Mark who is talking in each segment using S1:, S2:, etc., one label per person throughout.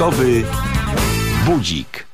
S1: Porankowy budzik.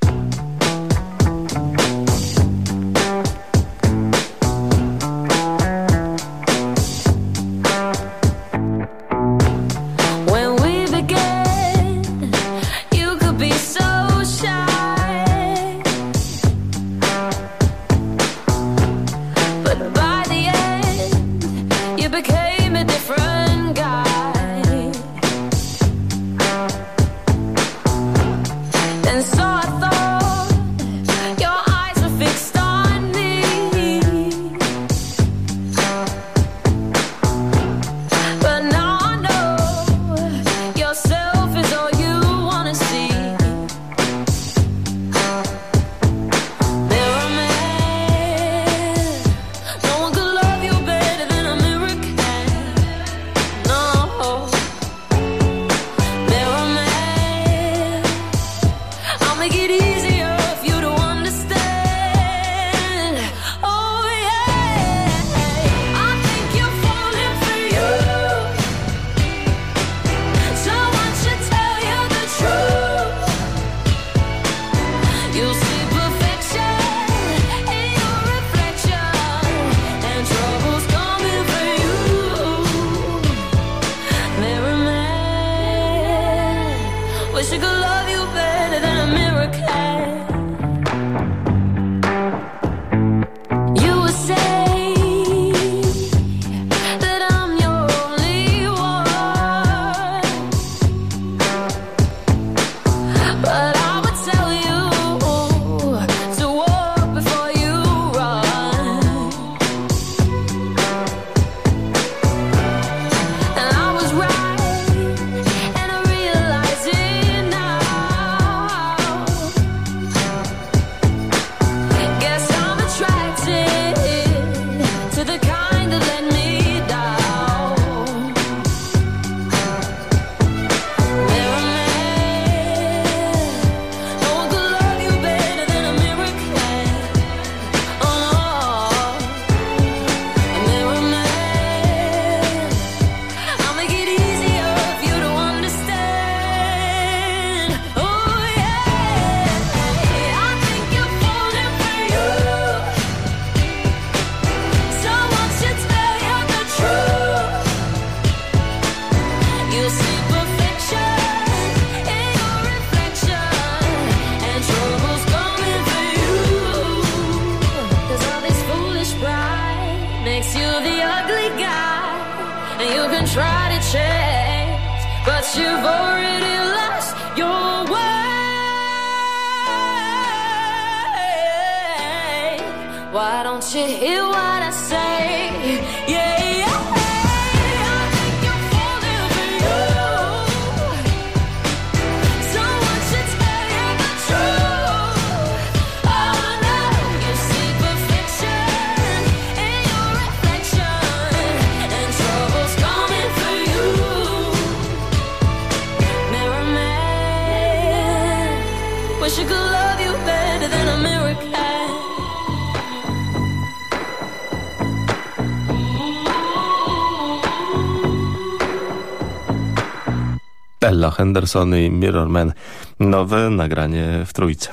S1: Ella Henderson i Mirrorman. Nowe nagranie w trójce.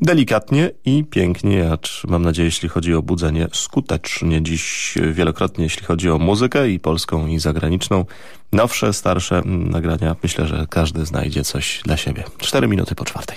S1: Delikatnie i pięknie, acz mam nadzieję, jeśli chodzi o budzenie, skutecznie. Dziś wielokrotnie, jeśli chodzi o muzykę i polską, i zagraniczną. Nowsze, starsze nagrania. Myślę, że każdy znajdzie coś dla siebie. Cztery minuty po czwartej.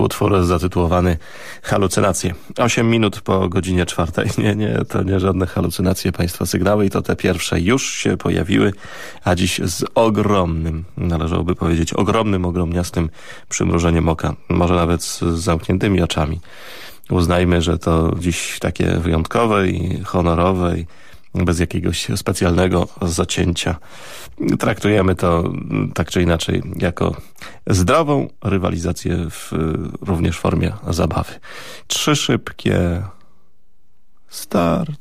S2: Utwór zatytułowany Halucynacje. Osiem minut po godzinie czwartej. Nie, nie, to nie żadne halucynacje Państwa sygnały i to te pierwsze już się pojawiły, a dziś z ogromnym, należałoby powiedzieć, ogromnym, ogromniastym przymrużeniem oka. Może nawet z zamkniętymi oczami. Uznajmy, że to dziś takie wyjątkowe i honorowe i bez jakiegoś specjalnego zacięcia. Traktujemy to tak czy inaczej jako zdrową rywalizację w również formie zabawy. Trzy szybkie start.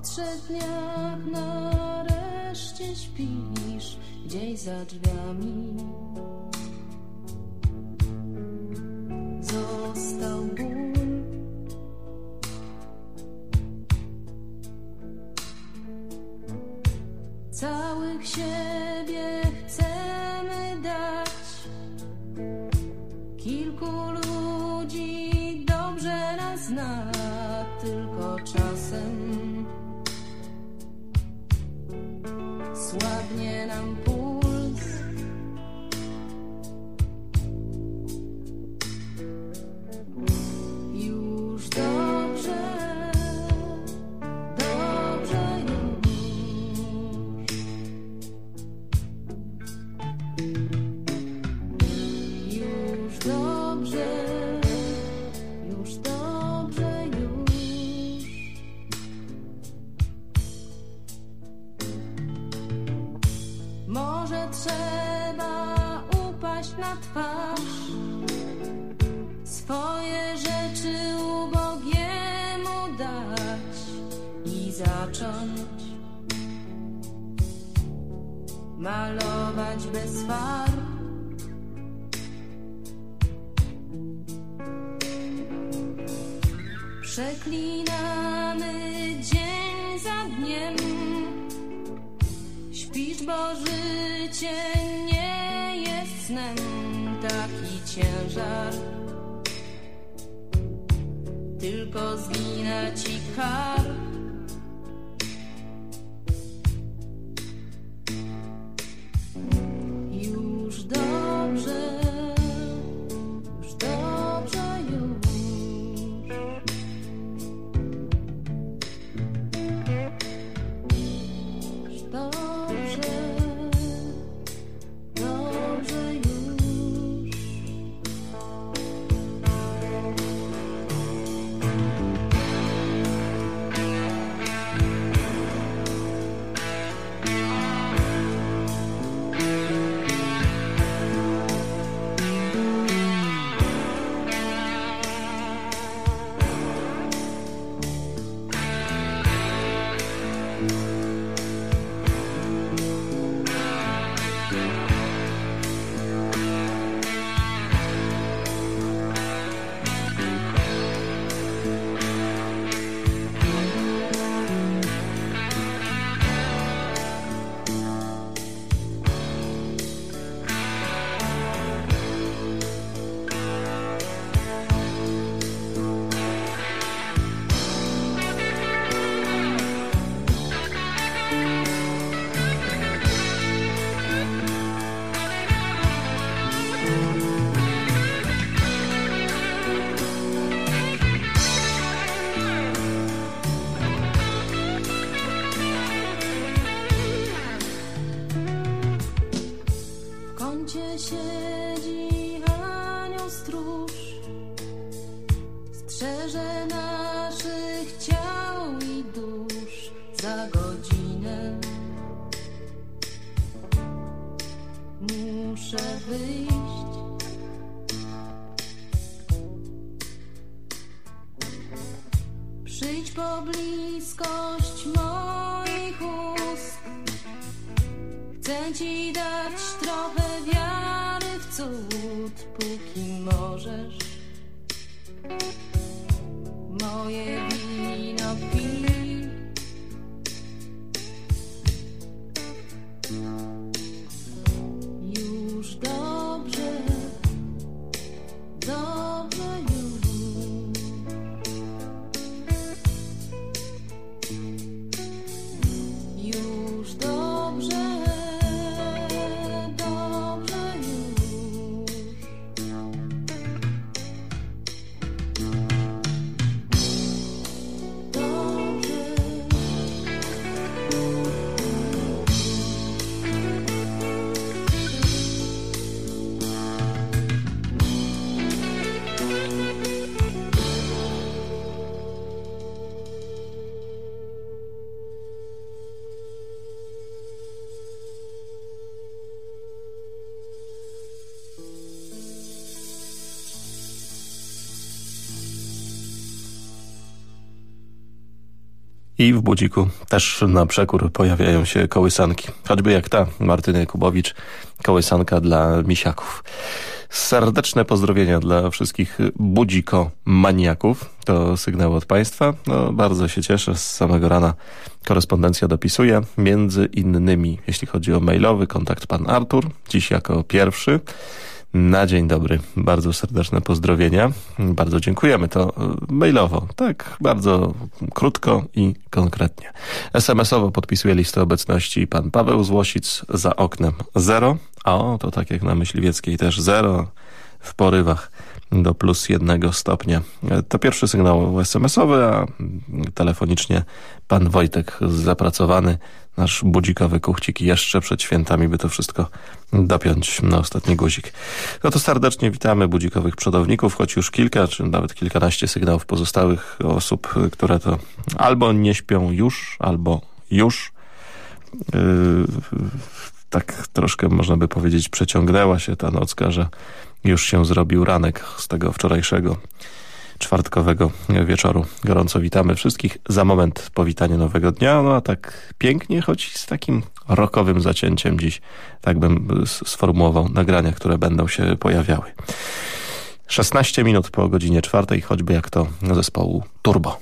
S1: trzech dniach nareszcie śpisz gdzieś za drzwiami. Został ból. Całych siebie chcę. Malować bez farb. Przeklinamy dzień za dniem, śpisz, bo życie nie jest snem, taki ciężar. Tylko zgina ci kark.
S2: I w budziku też na przekór pojawiają się kołysanki. Choćby jak ta, Martyny Kubowicz, kołysanka dla misiaków. Serdeczne pozdrowienia dla wszystkich budziko-maniaków. To sygnał od Państwa. No, bardzo się cieszę. Z samego rana korespondencja dopisuje. Między innymi, jeśli chodzi o mailowy kontakt pan Artur, dziś jako pierwszy na dzień dobry. Bardzo serdeczne pozdrowienia. Bardzo dziękujemy. To e, mailowo, tak, bardzo krótko i konkretnie. SMS-owo podpisuje listę obecności pan Paweł Złosic za oknem zero. O, to tak jak na Myśliwieckiej też zero w porywach do plus jednego stopnia. To pierwszy sygnał SMS-owy, a telefonicznie pan Wojtek zapracowany, nasz budzikowy kuchcik jeszcze przed świętami, by to wszystko dopiąć na ostatni guzik. No to serdecznie witamy budzikowych przodowników, choć już kilka, czy nawet kilkanaście sygnałów pozostałych osób, które to albo nie śpią już, albo już. Yy, tak troszkę można by powiedzieć przeciągnęła się ta nocka, że już się zrobił ranek z tego wczorajszego czwartkowego wieczoru. Gorąco witamy wszystkich. Za moment powitanie nowego dnia, no a tak pięknie, choć z takim rokowym zacięciem dziś, tak bym sformułował nagrania, które będą się pojawiały. 16 minut po godzinie czwartej, choćby jak to zespołu Turbo.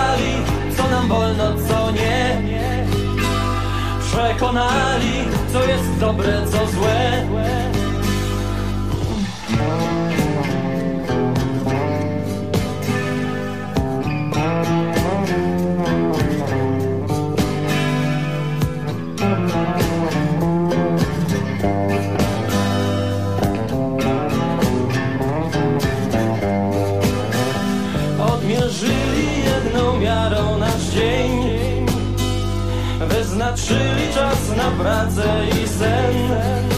S3: przekonali, co nam wolno, co nie. Przekonali, co jest dobre, co złe. Wyznaczyli czas na pracę i sen.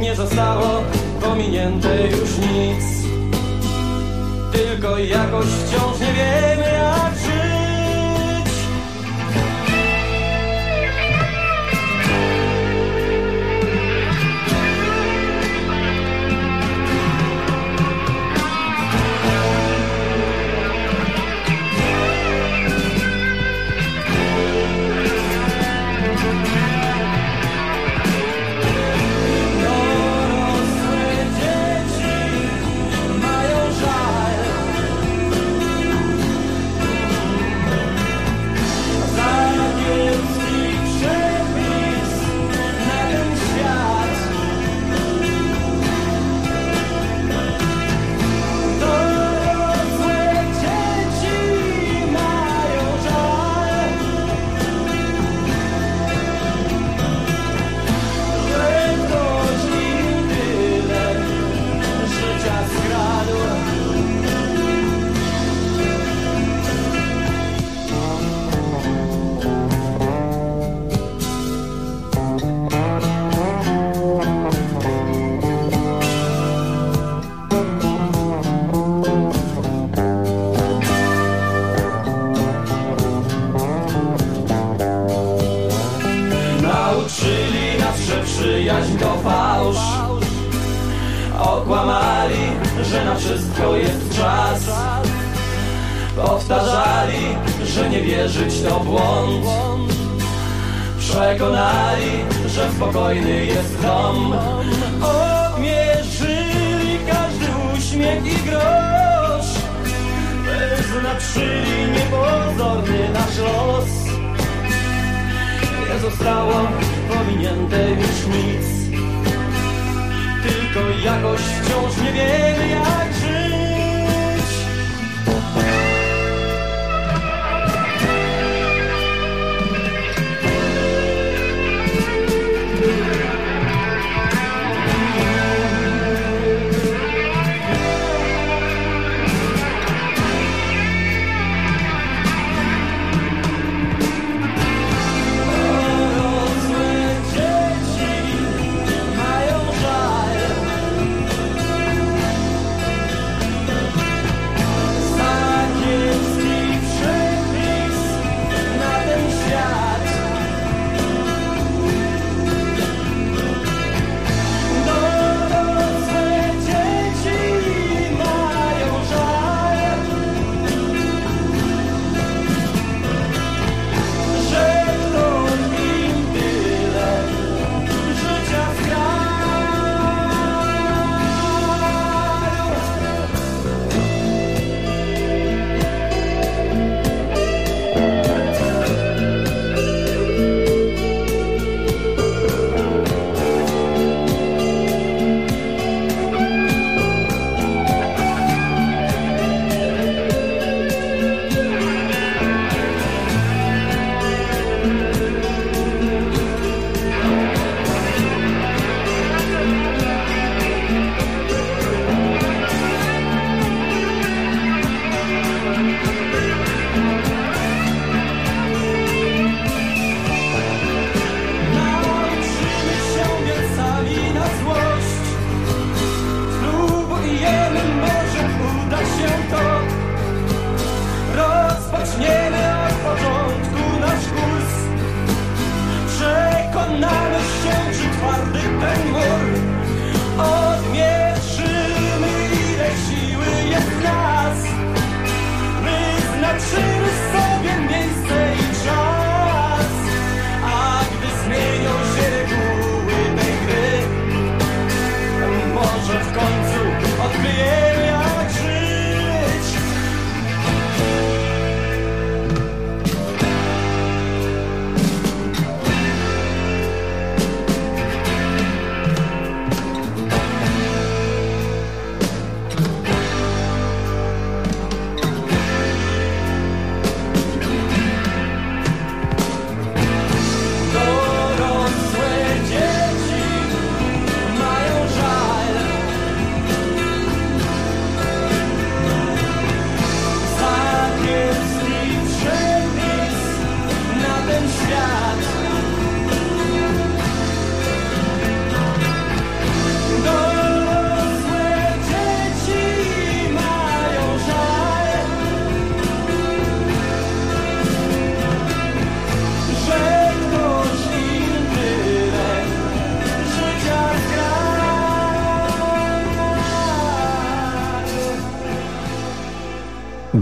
S3: Nie zostało pominięte już nic. Tylko jakoś wciąż nie wiemy jak spokojny jest dom. Odmierzyli każdy uśmiech i grosz. Wyznaczyli niepozorny nasz los. Nie zostało pominięte już nic. Tylko jakoś wciąż nie wiemy jak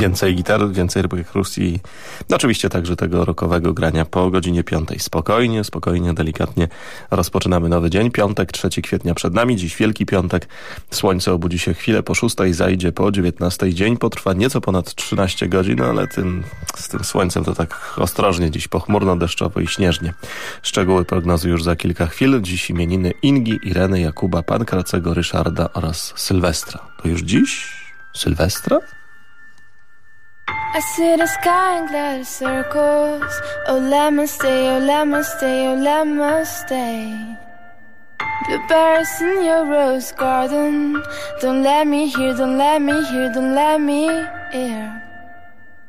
S2: Więcej gitar, więcej rybek Rosji. No, oczywiście także tego rokowego grania po godzinie piątej. Spokojnie, spokojnie, delikatnie rozpoczynamy nowy dzień. Piątek, 3 kwietnia przed nami. Dziś Wielki Piątek. Słońce obudzi się chwilę po szóstej, zajdzie po 19. Dzień potrwa nieco ponad 13 godzin, ale tym, z tym słońcem to tak ostrożnie. Dziś pochmurno, deszczowo i śnieżnie. Szczegóły prognozy już za kilka chwil. Dziś imieniny Ingi, Ireny, Jakuba, Pankracego, Ryszarda oraz Sylwestra. To już dziś? Sylwestra?
S4: I see the sky in glitter circles. Oh, let me stay, oh, let me stay, oh, let me stay. Blueberries in your rose garden. Don't let me hear, don't let me hear, don't let me hear.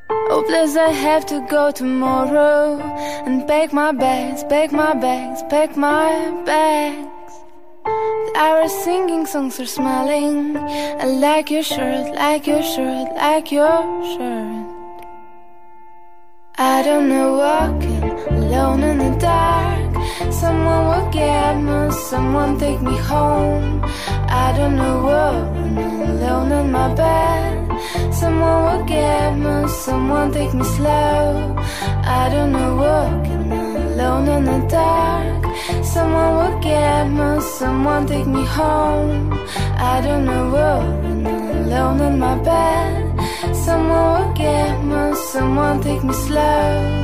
S4: Oh, please, I have to go tomorrow and pack my bags, pack my bags, pack my bags. The was singing songs are smiling. I like your shirt, like your shirt, like your shirt. I don't know walking alone in the dark. Someone will get me, someone take me home. I don't know walking alone in my bed. Someone will get me, someone take me slow. I don't know walking alone in the dark. Someone will get me, someone take me home. I don't know walking alone in my bed. Someone will get me, someone take me slow.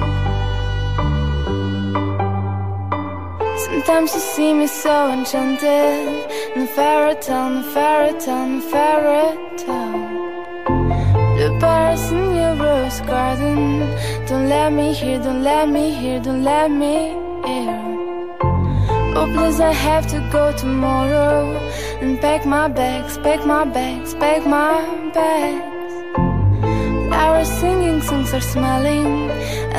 S4: Sometimes you see me so enchanted in a fairy tale, a fairy in fairy tale. Bluebirds in your rose garden. Don't let me hear, don't let me hear, don't let me hear. Oh, please, I have to go tomorrow and pack my bags, pack my bags, pack my bags. Flowers singing, songs are smiling.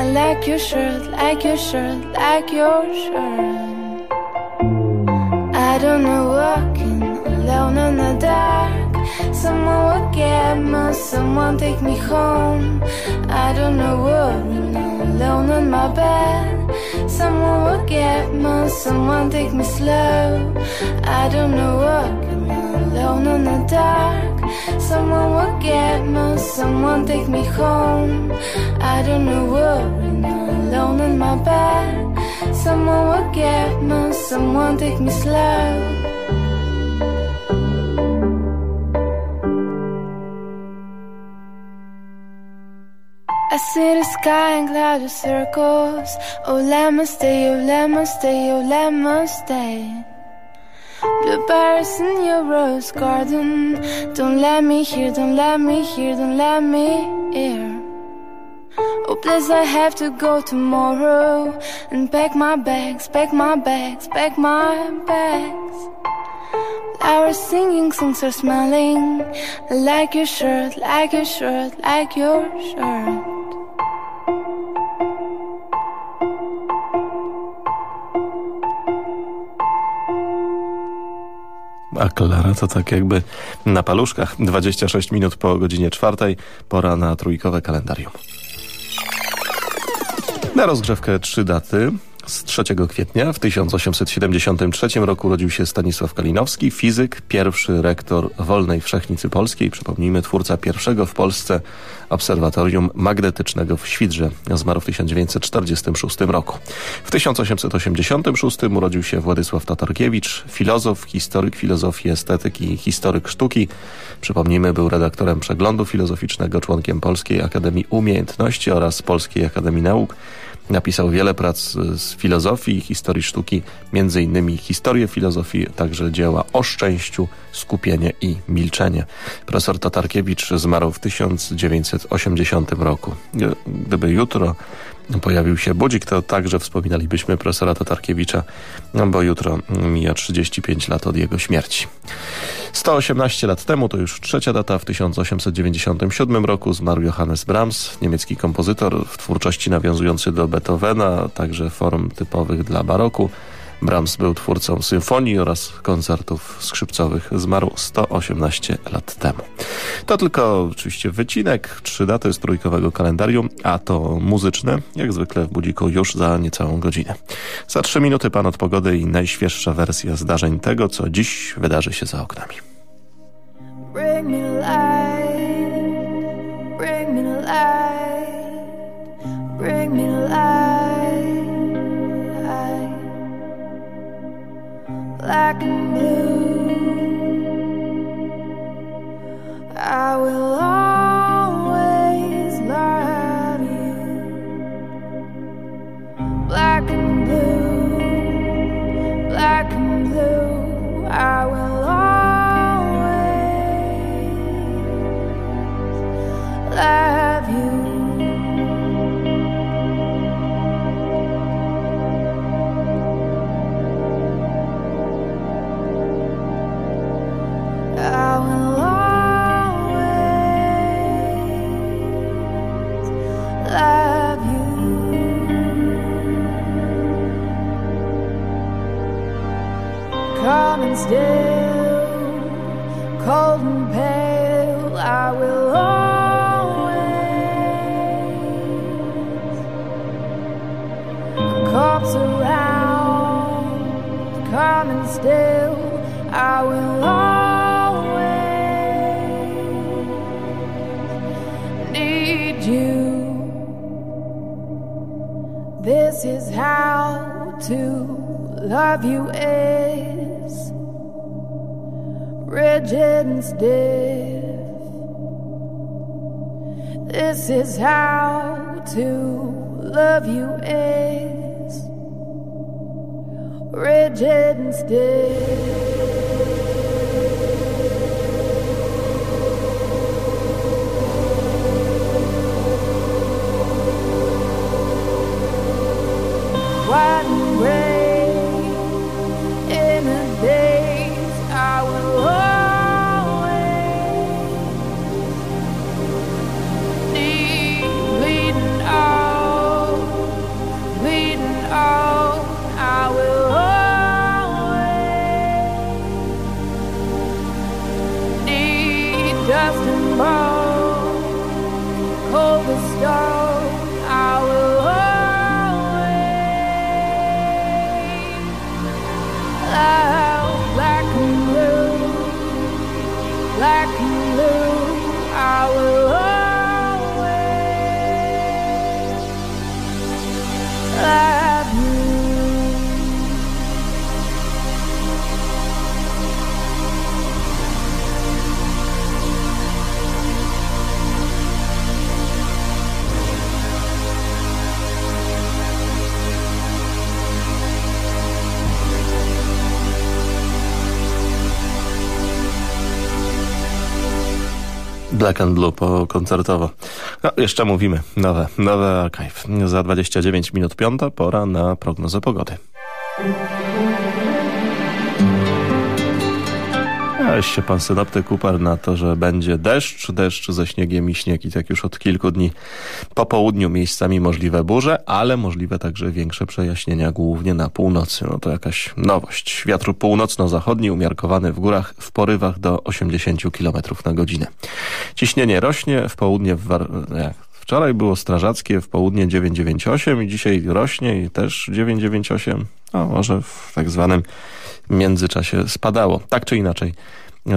S4: I like your shirt, like your shirt, like your shirt. I don't know walking alone in the dark. Someone will get me, someone take me home. I don't know worrying alone in my bed. Someone will get me, someone take me slow. I don't know walking alone in the dark. Someone will get me, someone take me home. I don't know worrying alone in my bed. Someone will get me, someone take me slow. I see the sky in cloudy circles. Oh, let me stay, oh, let me stay, oh, let me stay. Blueberries in your rose garden. Don't let me hear, don't let me hear, don't let me hear. Oh, please, I have to go tomorrow and pack my bags, pack my bags, pack my bags. Flowers singing, songs are smiling. I like your shirt, like your shirt, like your shirt.
S2: A Klara to tak jakby na paluszkach. 26 minut po godzinie czwartej. Pora na trójkowe kalendarium. Na rozgrzewkę trzy daty. Z 3 kwietnia w 1873 roku urodził się Stanisław Kalinowski, fizyk, pierwszy rektor Wolnej Wszechnicy Polskiej, przypomnijmy, twórca pierwszego w Polsce obserwatorium magnetycznego w Świdrze. Zmarł w 1946 roku. W 1886 urodził się Władysław Tatarkiewicz, filozof, historyk filozofii, estetyki, historyk sztuki. Przypomnijmy, był redaktorem przeglądu filozoficznego, członkiem Polskiej Akademii Umiejętności oraz Polskiej Akademii Nauk. Napisał wiele prac z filozofii i historii sztuki, między innymi historię filozofii, także dzieła o szczęściu, skupienie i milczenie. Profesor Tatarkiewicz zmarł w 1980 roku. Gdyby jutro pojawił się budzik, to także wspominalibyśmy profesora Tatarkiewicza, bo jutro mija 35 lat od jego śmierci. 118 lat temu, to już trzecia data, w 1897 roku zmarł Johannes Brahms, niemiecki kompozytor w twórczości nawiązujący do Beethovena, także form typowych dla baroku. Brahms był twórcą symfonii oraz koncertów skrzypcowych. Zmarł 118 lat temu. To tylko oczywiście wycinek, trzy daty z trójkowego kalendarium, a to muzyczne, jak zwykle w budziku już za niecałą godzinę. Za trzy minuty pan od pogody i najświeższa wersja zdarzeń tego, co dziś wydarzy się za oknami. Bring me light, bring me
S5: Black and Blue Bye. Po koncertowo. No, jeszcze mówimy. Nowe, nowe archive. Za 29 minut piąta pora na prognozę pogody. Weź się pan synoptyk uparł na to, że będzie deszcz, deszcz ze śniegiem i śnieg i tak już od kilku dni po południu miejscami możliwe burze, ale możliwe także większe przejaśnienia głównie na północy. No to jakaś nowość. Wiatr północno-zachodni umiarkowany w górach w porywach do 80 km na godzinę. Ciśnienie rośnie, w południe w War Wczoraj było strażackie, w południe 998 i dzisiaj rośnie i też 998. No może w tak zwanym międzyczasie spadało. Tak czy inaczej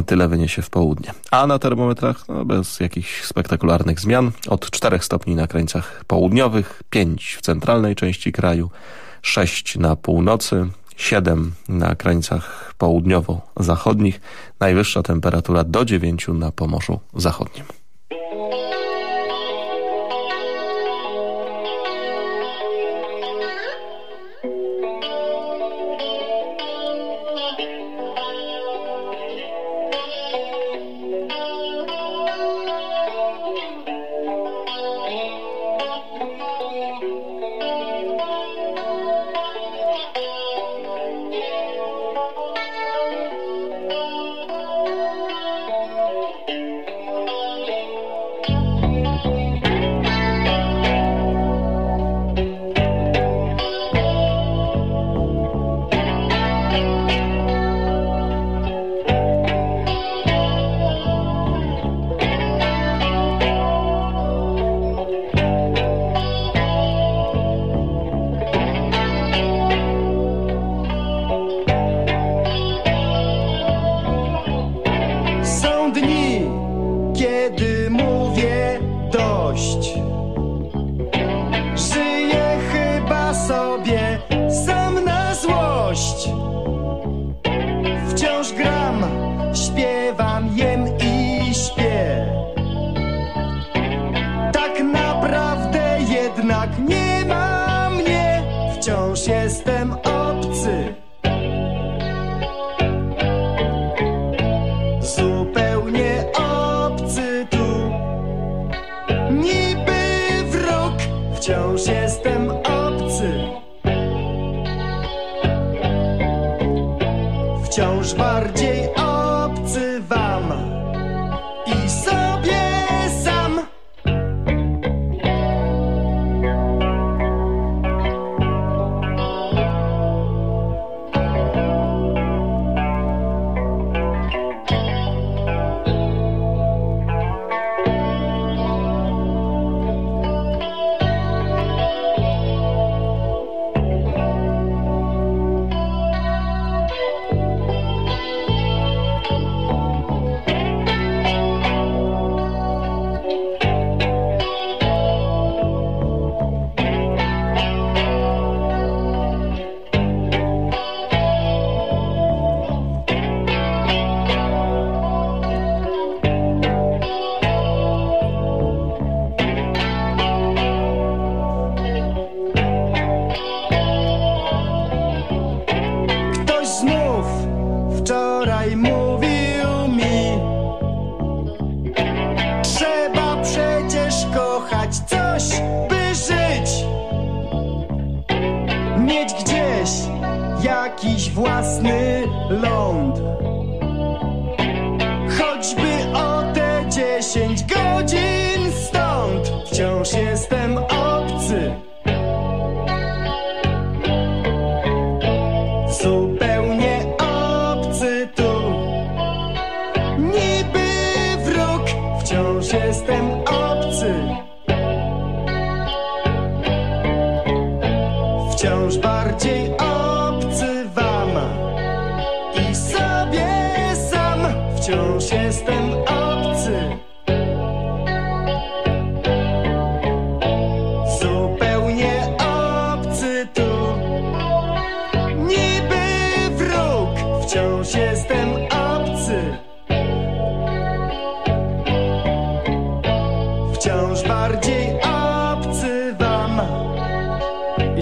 S5: tyle wyniesie w południe. A na termometrach no, bez jakichś spektakularnych zmian od 4 stopni na krańcach południowych, 5 w centralnej części kraju, 6 na północy, 7 na krańcach południowo-zachodnich, najwyższa temperatura do 9 na Pomorzu Zachodnim.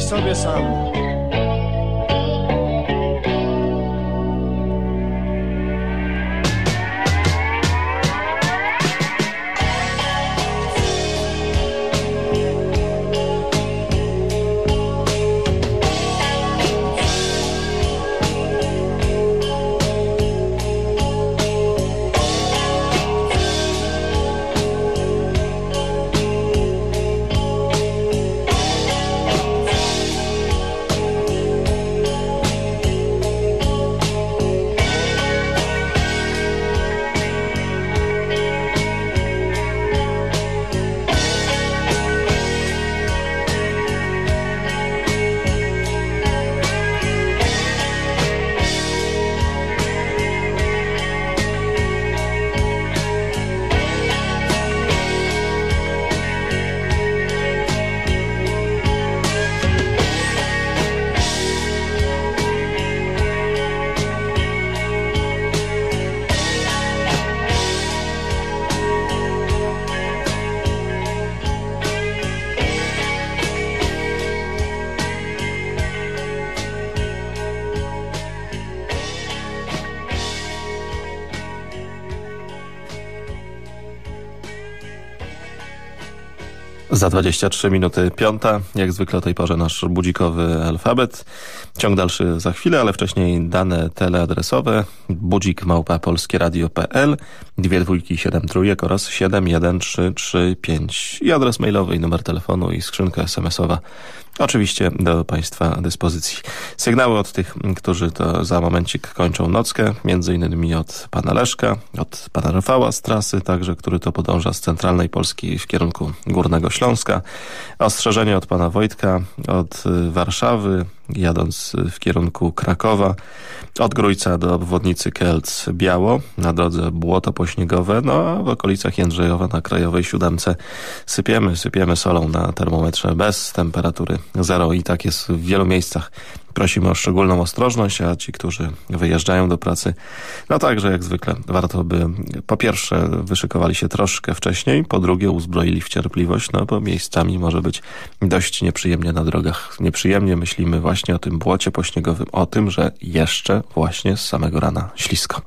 S6: I sobie
S2: Za 23 minuty piąta, jak zwykle o tej porze nasz budzikowy alfabet. Ciąg dalszy za chwilę, ale wcześniej dane teleadresowe. Budzik małpa polskieradio.pl, dwie dwójki, trójek oraz 71335 i adres mailowy i numer telefonu i skrzynka smsowa oczywiście do Państwa dyspozycji. Sygnały od tych, którzy to za momencik kończą nockę, między innymi od pana Leszka, od pana Rafała z trasy, także który to podąża z centralnej Polski w kierunku Górnego Śląska. Ostrzeżenie od pana Wojtka, od Warszawy, jadąc w kierunku Krakowa, od Grójca do obwodnicy Kielc Biało, na drodze błoto pośniegowe, no a w okolicach Jędrzejowa na Krajowej Siódemce sypiemy, sypiemy solą na termometrze bez temperatury zero i tak jest w wielu miejscach. Prosimy o szczególną ostrożność, a ci, którzy wyjeżdżają do pracy, no także jak zwykle warto by po pierwsze wyszykowali się troszkę wcześniej, po drugie uzbroili w cierpliwość, no bo miejscami może być dość nieprzyjemnie na drogach. Nieprzyjemnie myślimy właśnie o tym błocie pośniegowym, o tym, że jeszcze właśnie z samego rana ślisko.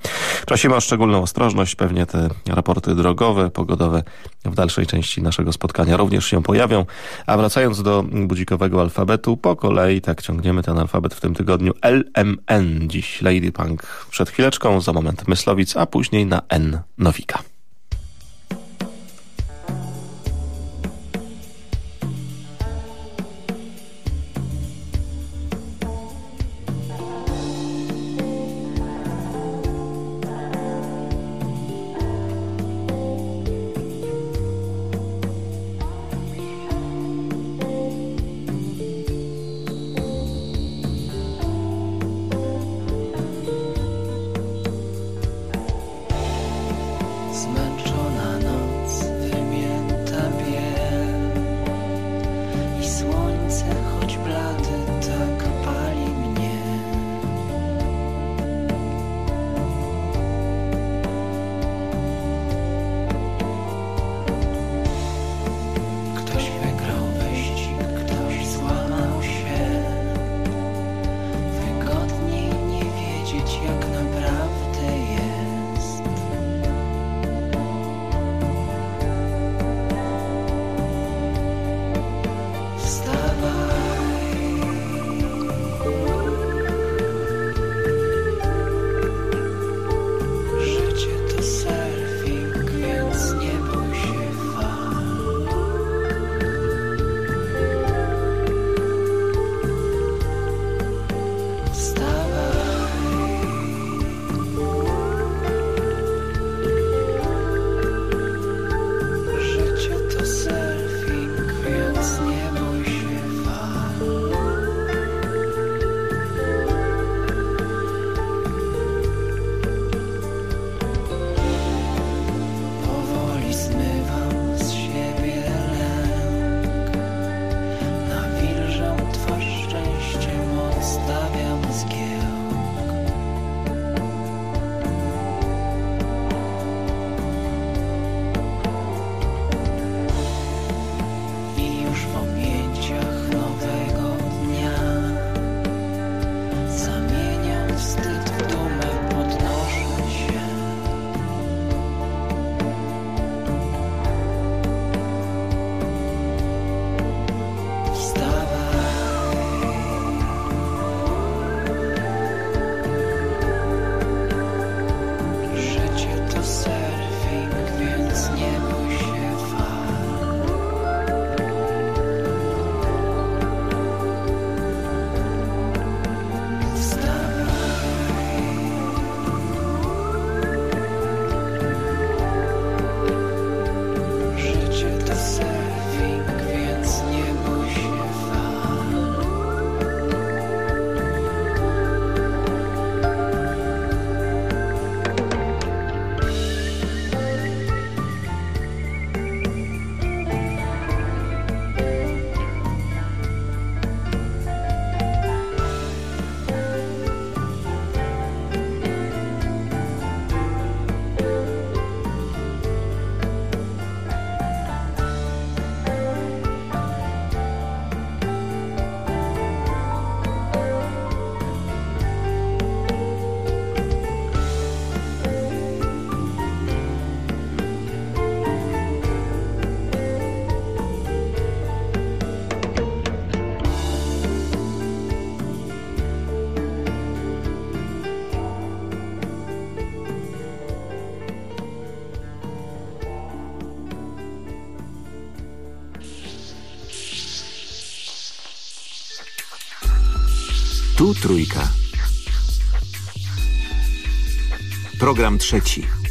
S2: Prosimy o szczególną ostrożność, pewnie te raporty drogowe, pogodowe w dalszej części naszego spotkania również się pojawią, a wracając do budzikowego alfabetu, po kolei tak ciągniemy ten alfabet
S7: alfabet w tym tygodniu. LMN dziś Lady Punk przed chwileczką, za moment Myslowic, a później na N Nowika.
S8: Trójka. Program trzeci.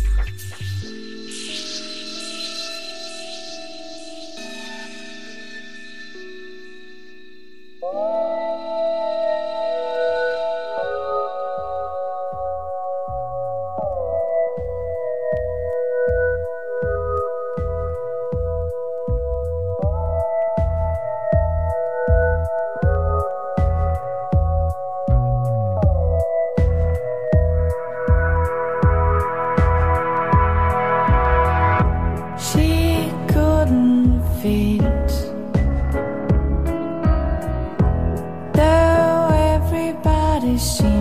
S2: see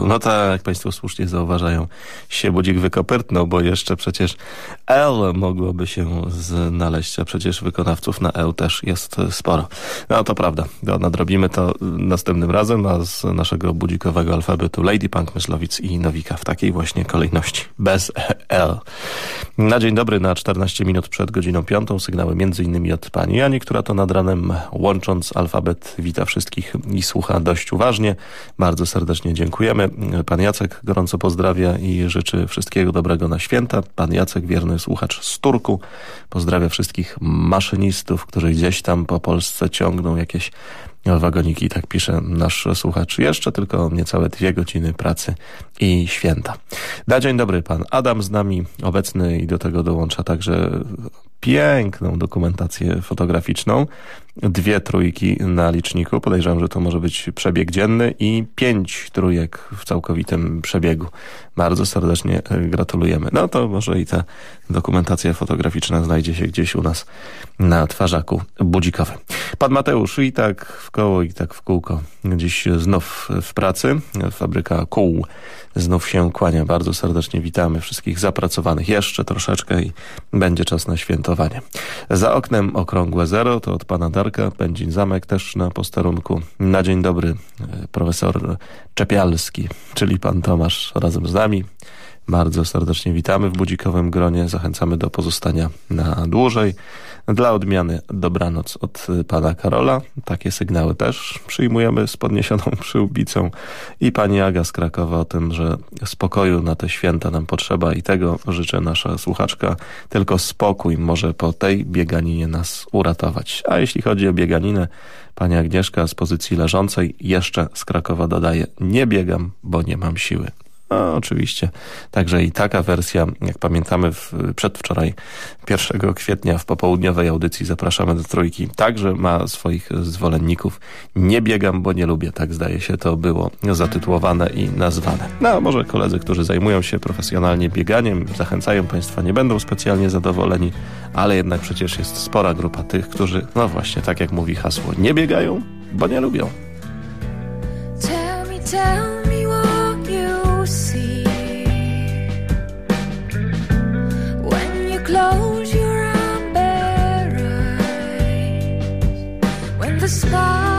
S2: No tak, jak Państwo słusznie zauważają, się Budzik wykopyrtnął, bo jeszcze przecież L mogłoby się znaleźć, a przecież wykonawców na L też jest sporo. No to prawda, to nadrobimy to następnym razem, a z naszego budzikowego alfabetu Lady Punk, Myslowic i Nowika w takiej właśnie kolejności, bez L. Na dzień dobry, na 14 minut przed godziną piątą, sygnały innymi od pani Ani, która to nad ranem łącząc alfabet wita wszystkich i słucha dość uważnie. Bardzo serdecznie dziękujemy. Pan Jacek gorąco pozdrawia i życzy wszystkiego dobrego na święta. Pan Jacek, wierny słuchacz z Turku, pozdrawia wszystkich maszynistów, którzy gdzieś tam po Polsce ciągną jakieś wagoniki, tak pisze nasz słuchacz. Jeszcze tylko niecałe dwie godziny pracy i święta. Da dzień dobry, pan Adam z nami obecny i do tego dołącza także piękną dokumentację fotograficzną. Dwie trójki na liczniku. Podejrzewam, że to może być przebieg dzienny i pięć trójek w całkowitym przebiegu. Bardzo serdecznie e, gratulujemy. No to może i ta dokumentacja fotograficzna znajdzie się gdzieś u nas na twarzaku budzikowym. Pan Mateusz i tak w koło i tak w kółko. Dziś znów w pracy. Fabryka kół znów się kłania. Bardzo serdecznie witamy wszystkich zapracowanych jeszcze troszeczkę i będzie czas na świętowanie. Za oknem okrągłe zero, to od pana Darka, Pędzin Zamek też na posterunku. Na dzień dobry profesor Czepialski, czyli pan Tomasz razem z nami. Bardzo serdecznie witamy w budzikowym gronie. Zachęcamy do pozostania na dłużej. Dla odmiany dobranoc od pana Karola. Takie sygnały też przyjmujemy z podniesioną przyłbicą. I pani Aga z Krakowa o tym, że spokoju na te święta nam potrzeba i tego życzę nasza słuchaczka. Tylko spokój może po tej bieganinie nas uratować. A jeśli chodzi o bieganinę, pani Agnieszka z pozycji leżącej jeszcze z Krakowa dodaje nie biegam, bo nie mam siły. No, oczywiście. Także i taka wersja, jak pamiętamy w, przedwczoraj, 1 kwietnia w popołudniowej audycji Zapraszamy do Trójki, także ma swoich zwolenników. Nie biegam, bo nie lubię, tak zdaje się to było zatytułowane i nazwane. No, może koledzy, którzy zajmują się profesjonalnie bieganiem, zachęcają Państwa, nie będą specjalnie zadowoleni, ale jednak przecież jest spora grupa tych, którzy, no właśnie, tak jak mówi hasło, nie biegają, bo nie lubią.
S1: Tell me, tell close your amber eyes. When the sky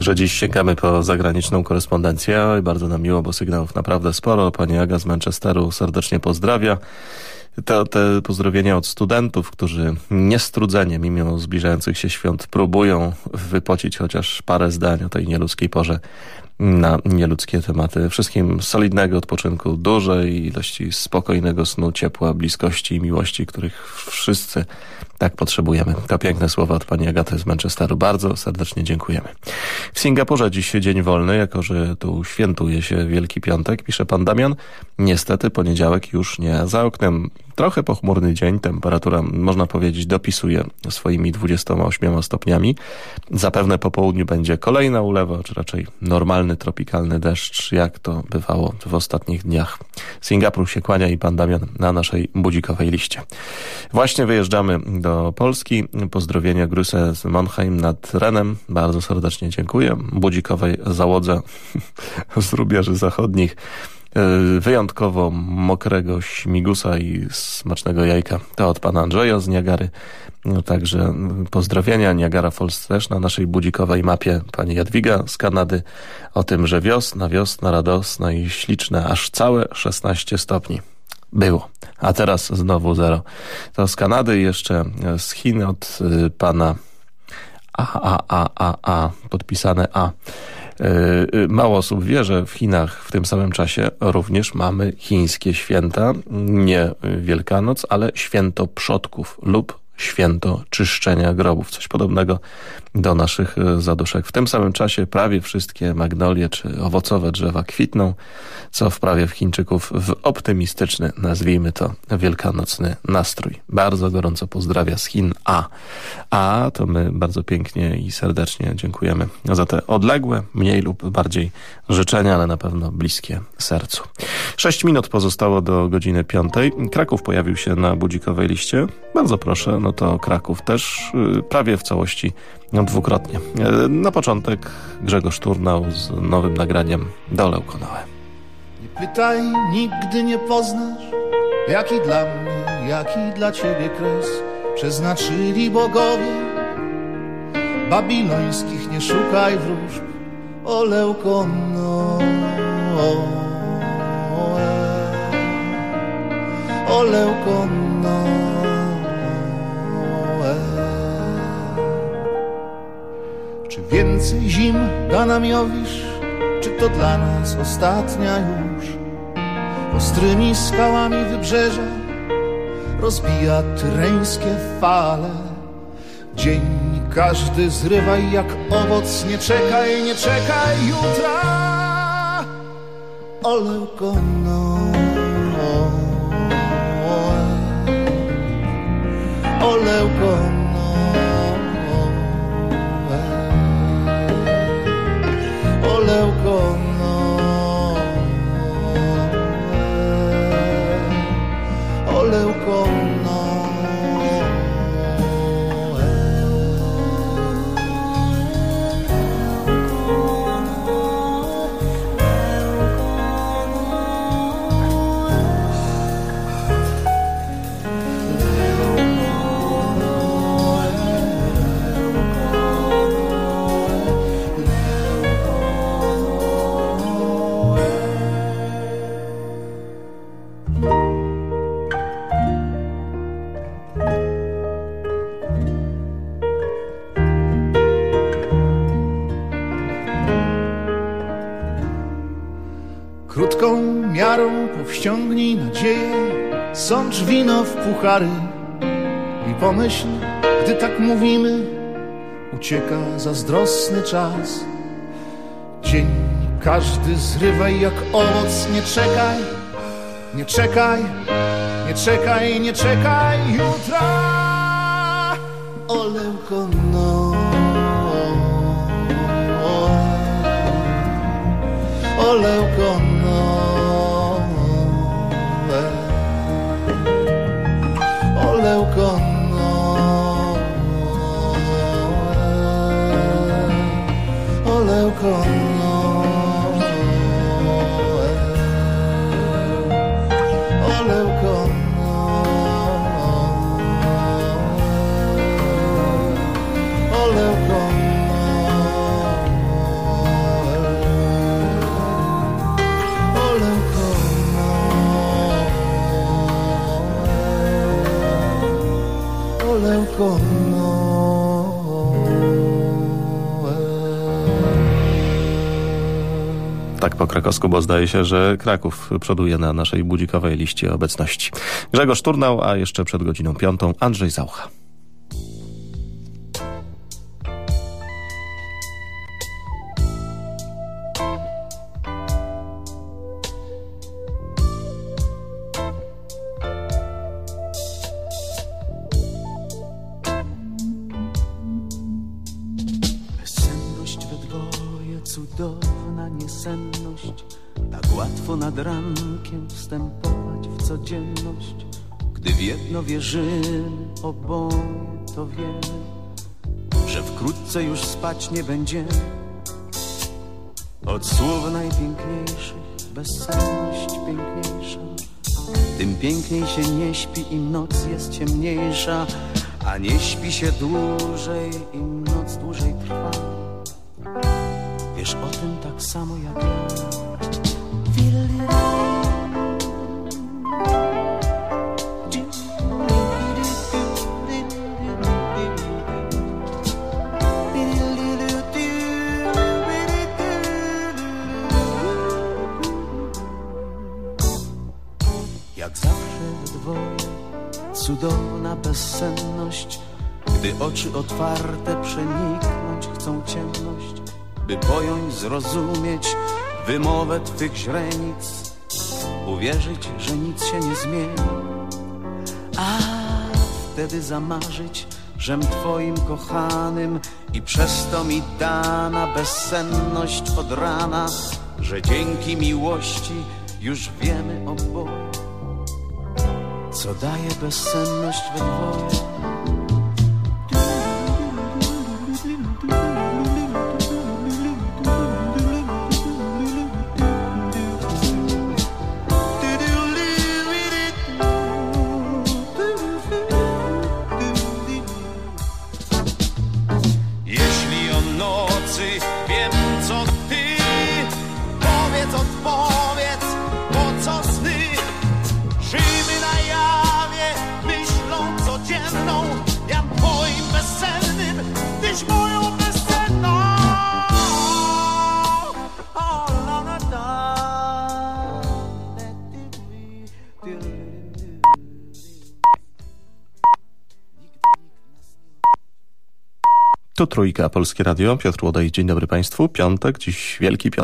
S2: Także dziś sięgamy po zagraniczną korespondencję. Oj, bardzo nam miło, bo sygnałów naprawdę sporo. Pani Aga z Manchesteru serdecznie pozdrawia. To, te pozdrowienia od studentów, którzy niestrudzenie, mimo zbliżających się świąt, próbują wypocić chociaż parę zdań o tej nieludzkiej porze na nieludzkie tematy. Wszystkim solidnego odpoczynku, dużej ilości spokojnego snu, ciepła, bliskości i miłości, których wszyscy tak potrzebujemy. To piękne słowa od pani Agaty z Manchesteru. Bardzo serdecznie dziękujemy. W Singapurze dziś dzień wolny, jako że tu świętuje się Wielki Piątek, pisze pan Damian. Niestety poniedziałek już nie. Za oknem trochę pochmurny dzień, temperatura można powiedzieć dopisuje swoimi 28 stopniami. Zapewne po południu będzie kolejna ulewa, czy raczej normalny tropikalny deszcz, jak to bywało w ostatnich dniach. Singapur się kłania i pan Damian na naszej budzikowej liście. Właśnie wyjeżdżamy do Polski. Pozdrowienia Grüße z Monheim nad Renem. Bardzo serdecznie dziękuję. Budzikowej załodze z rubieży zachodnich wyjątkowo mokrego śmigusa i smacznego jajka. To od pana Andrzeja z Niagary. Także pozdrowienia. Niagara Falls też na naszej budzikowej mapie. Pani Jadwiga z Kanady o tym, że wiosna, wiosna radosna i śliczna, aż całe 16 stopni. Było. A teraz znowu zero. To z Kanady jeszcze z Chin od pana A, A, A, A, A, podpisane A. Mało osób wie, że w Chinach w tym samym czasie również mamy chińskie święta, nie Wielkanoc, ale święto przodków lub święto czyszczenia grobów. Coś podobnego do naszych zaduszek. W tym samym czasie prawie wszystkie magnolie czy owocowe drzewa kwitną, co wprawia w Chińczyków w optymistyczny, nazwijmy to, wielkanocny nastrój. Bardzo gorąco pozdrawia z Chin A. A to my bardzo pięknie i serdecznie dziękujemy za te odległe, mniej lub bardziej życzenia, ale na pewno bliskie sercu. Sześć minut pozostało do godziny piątej. Kraków pojawił się na budzikowej liście. Bardzo proszę, no to Kraków też prawie w całości no, dwukrotnie. Na początek Grzegorz Turnał z nowym nagraniem Dole Konoe.
S9: Nie pytaj, nigdy nie poznasz, jaki dla mnie, jaki dla ciebie kres przeznaczyli bogowie. Babilońskich nie szukaj wróżb, oleukono. Oleukono. Więcej zim da nam Jowisz, czy to dla nas ostatnia już? Ostrymi skałami wybrzeża rozbija tyreńskie fale. Dzień każdy zrywaj jak owoc, nie czekaj, nie czekaj jutra. Oleukono. Oleukono. Oleukono. Wino w puchary i pomyśl, gdy tak mówimy, ucieka zazdrosny czas. Dzień każdy zrywaj jak owoc, nie czekaj, nie czekaj, nie czekaj, nie czekaj jutra. Oleukono. Oleukono. Oleukono.
S2: Tak po krakowsku, bo zdaje się, że Kraków przoduje na naszej budzikowej liście obecności. Grzegorz Turnał, a jeszcze przed godziną piątą Andrzej Zaucha.
S10: Wkrótce już spać nie będziemy Od słów najpiękniejszych bezsenność piękniejsza. Tym piękniej się nie śpi, im noc jest ciemniejsza A nie śpi się dłużej, im noc dłużej trwa. Wiesz o tym tak samo jak ja Cudowna bezsenność. Gdy oczy otwarte przeniknąć chcą ciemność By pojąć, zrozumieć wymowę Twych źrenic Uwierzyć, że nic się nie zmieni. A wtedy zamarzyć, żem Twoim kochanym I przez to mi dana bezsenność od rana Że dzięki miłości już wiemy oboje Co daje bezsenność we dwoje
S2: Tu Trójka, Polskie Radio, Piotr Łodej, dzień dobry Państwu. Piątek, dziś Wielki Piątek.